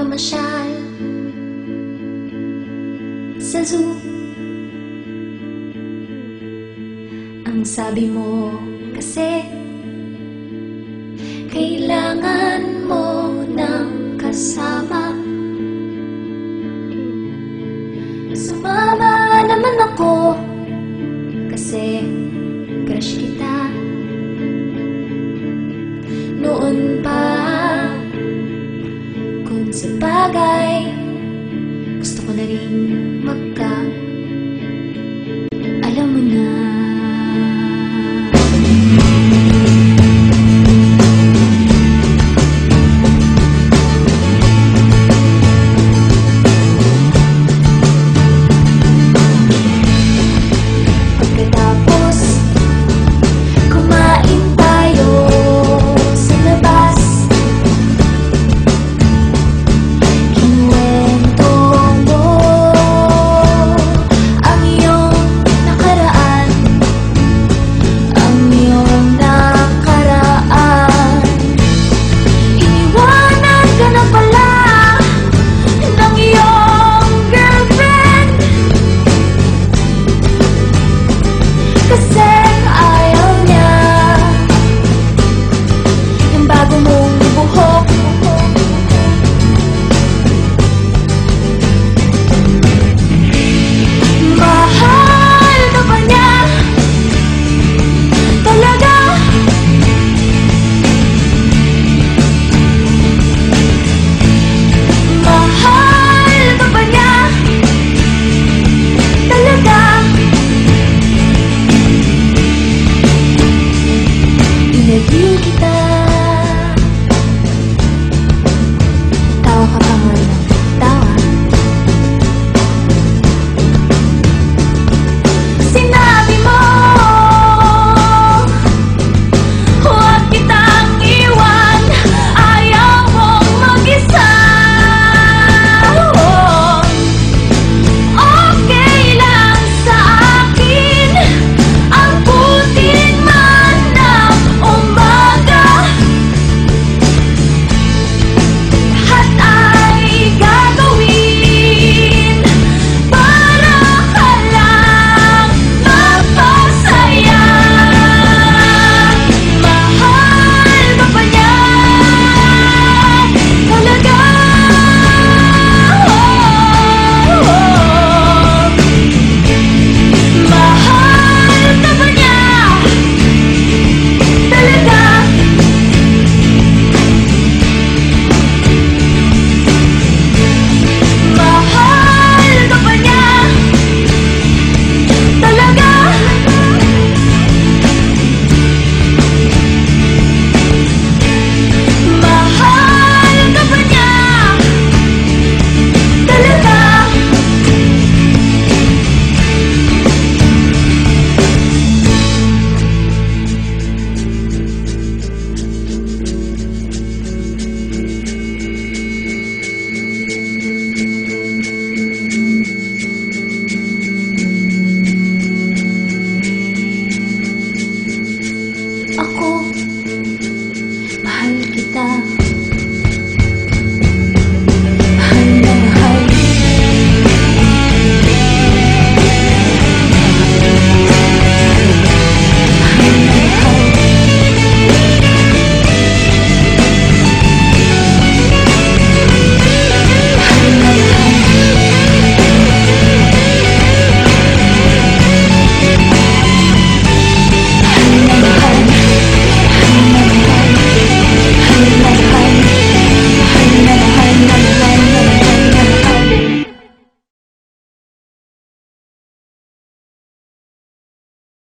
mamasyal sa zoo. Ang sabi mo kasi, kailangan mo ng kasama. Sumama naman ako, kasi crush kita. Noon pa, sa bagay, gusto ko na rin magka mahal kita